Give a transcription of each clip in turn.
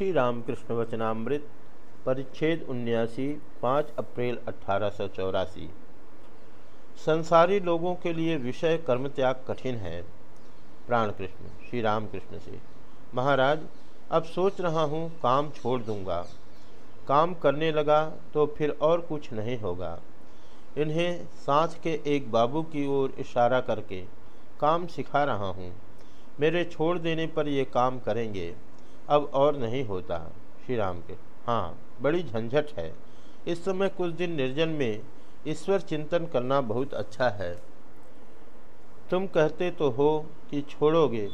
श्री रामकृष्ण वचनामृत, परिच्छेद उन्यासी, पाँच अप्रैल अठारह सौ चौरासी। संसारी लोगों के लिए विषय कर्म त्याग कठिन है, प्राण कृष्ण, श्री राम कृष्ण से। महाराज, अब सोच रहा हूँ, काम छोड़ दूँगा। काम करने लगा तो फिर और कुछ नहीं होगा। इन्हें साथ के एक बाबू की ओर इशारा करके काम सिखा रहा हूँ। मेरे छोड़ देने पर ये काम करेंगे। अब और नहीं होता, श्री राम के। हाँ बड़ी झंझट है। इस समय कुछ दिन निर्जन में ईश्वर चिंतन करना बहुत अच्छा है। तुम कहते तो हो कि छोड़ोगे।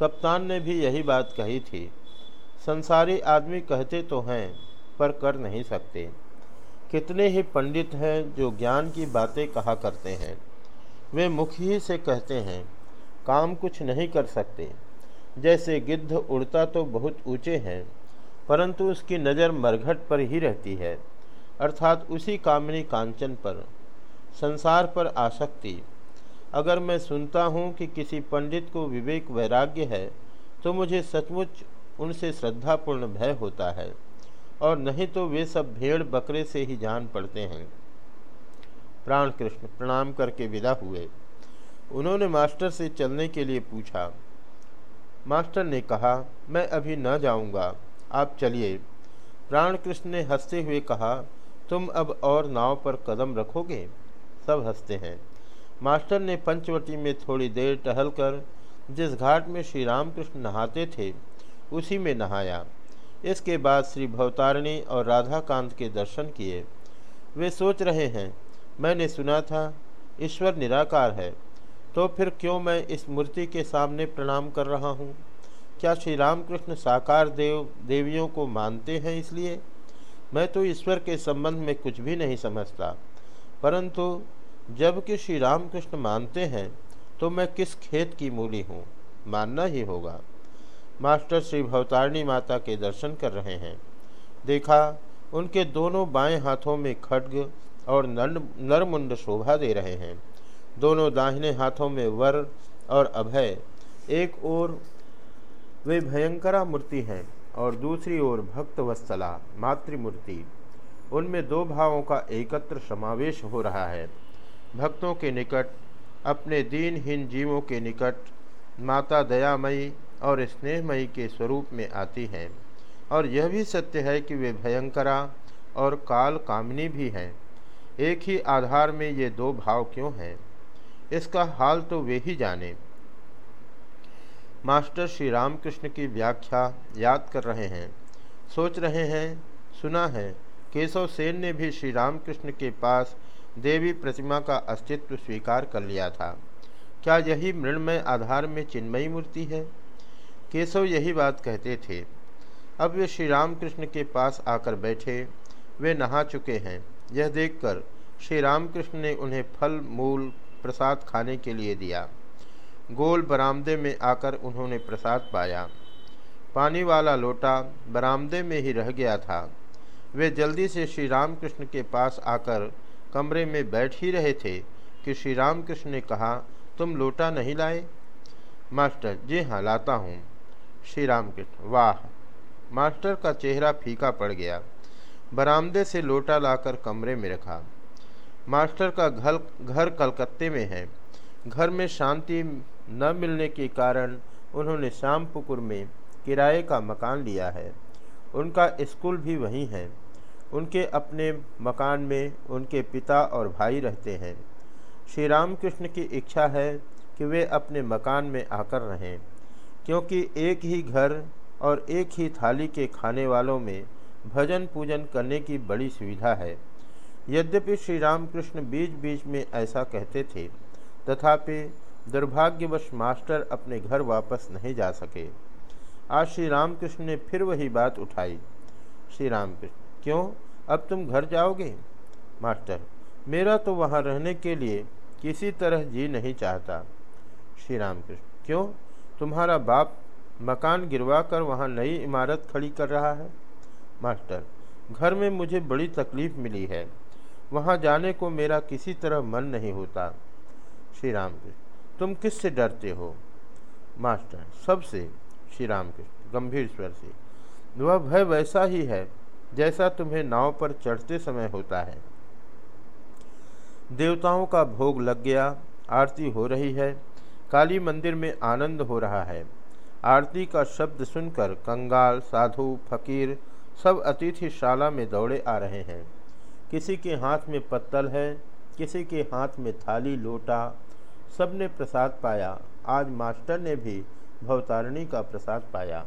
कप्तान ने भी यही बात कही थी। संसारी आदमी कहते तो हैं, पर कर नहीं सकते। कितने ही पंडित हैं जो ज्ञान की बातें कहा करते हैं। वे मुख ही से कहते हैं, काम कुछ नहीं कर सकते। जैसे गिद्ध उड़ता तो बहुत ऊँचे हैं, परंतु उसकी नज़र मरघट पर ही रहती है, अर्थात उसी कामनी कांचन पर, संसार पर आसक्ति। अगर मैं सुनता हूँ कि किसी पंडित को विवेक वैराग्य है तो मुझे सचमुच उनसे श्रद्धापूर्ण भय होता है, और नहीं तो वे सब भेड़ बकरे से ही जान पड़ते हैं। प्राण कृष्ण प्रणाम करके विदा हुए। उन्होंने मास्टर से चलने के लिए पूछा मास्टर ने कहा, मैं अभी न जाऊँगा। आप चलिए। प्राण कृष्ण ने हँसते हुए कहा, तुम अब और नाव पर कदम रखोगे? सब हँसते हैं। मास्टर ने पंचवटी में थोड़ी देर टहलकर जिस घाट में श्री रामकृष्ण नहाते थे, उसी में नहाया। इसके बाद श्री भवतारिणी और राधाकांत के दर्शन किए। वे सोच रहे हैं, मैंने सुना था, ईश्वर निराकार है। तो फिर क्यों मैं इस मूर्ति के सामने प्रणाम कर रहा हूँ? क्या श्री रामकृष्ण साकार देव, देवियों को मानते हैं इसलिए? मैं तो ईश्वर के संबंध में कुछ भी नहीं समझता। परंतु जबकि श्री रामकृष्ण मानते हैं तो मैं किस खेत की मूली हूँ? मानना ही होगा। मास्टर श्री भवतारिणी माता के दर्शन कर रहे हैं। देखा, उनके दोनों बाएँ हाथों में खड्ग और नरमुंड शोभा दे रहे हैं। दोनों दाहिने हाथों में वर और अभय। एक ओर वे भयंकरा मूर्ति हैं और दूसरी ओर भक्त वत्सला, मातृमूर्ति। उनमें दो भावों का एकत्र समावेश हो रहा है। भक्तों के निकट, अपने दीनहीन जीवों के निकट माता दयामयी और स्नेहमयी के स्वरूप में आती हैं। और यह भी सत्य है कि वे भयंकरा और काल कामिनी भी हैं। एक ही आधार में ये दो भाव क्यों हैं? इसका हाल तो वे ही जाने। मास्टर श्री रामकृष्ण की व्याख्या याद कर रहे हैं। सोच रहे हैं, सुना है, केशव सेन ने भी श्री रामकृष्ण के पास देवी प्रतिमा का अस्तित्व स्वीकार कर लिया था। क्या यही मृणमय आधार में चिन्मयी मूर्ति है? केशव यही बात कहते थे। अब वे श्री रामकृष्ण के पास आकर बैठे, वे नहा चुके हैं। यह देखकर श्री रामकृष्ण ने उन्हें फल, मूल प्रसाद खाने के लिए दिया। गोल बरामदे में आकर उन्होंने प्रसाद पाया। पानी वाला लोटा बरामदे में ही रह गया था। वे जल्दी से श्री रामकृष्ण के पास आकर कमरे में बैठ ही रहे थे कि श्री रामकृष्ण ने कहा, तुम लोटा नहीं लाए? मास्टर, जी हाँ लाता हूँ। श्री रामकृष्ण वाह! मास्टर का चेहरा फीका पड़ गया। बरामदे से लोटा लाकर कमरे में रखा। मास्टर का घर घर कलकत्ते में है। घर में शांति न मिलने के कारण उन्होंने श्यामपुकुर में किराए का मकान लिया है। उनका स्कूल भी वहीं है। उनके अपने मकान में उनके पिता और भाई रहते हैं। श्री रामकृष्ण की इच्छा है कि वे अपने मकान में आकर रहें, क्योंकि एक ही घर और एक ही थाली के खाने वालों में भजन पूजन करने की बड़ी सुविधा है। यद्यपि श्री रामकृष्ण बीच बीच में ऐसा कहते थे, तथापि दुर्भाग्यवश मास्टर अपने घर वापस नहीं जा सके। आज श्री रामकृष्ण ने फिर वही बात उठाई। श्री रामकृष्ण क्यों? अब तुम घर जाओगे? मास्टर, मेरा तो वहाँ रहने के लिए किसी तरह जी नहीं चाहता। श्री रामकृष्ण क्यों? तुम्हारा बाप मकान गिरवा कर वहाँ नई इमारत खड़ी कर रहा है? मास्टर, घर में मुझे बड़ी तकलीफ़ मिली है। वहाँ जाने को मेरा किसी तरह मन नहीं होता। श्री राम कृष्ण तुम किस से डरते हो? मास्टर, सबसे। श्री राम कृष्ण गंभीर स्वर से। वह भय वैसा ही है जैसा तुम्हें नाव पर चढ़ते समय होता है। देवताओं का भोग लग गया, आरती हो रही है, काली मंदिर में आनंद हो रहा है। आरती का शब्द सुनकर कंगाल, साधु, फकीर सब अतिथिशाला में दौड़े आ रहे हैं। किसी के हाथ में पत्तल है, किसी के हाथ में थाली लोटा, सबने प्रसाद पाया। आज मास्टर ने भी भवतारिणी का प्रसाद पाया।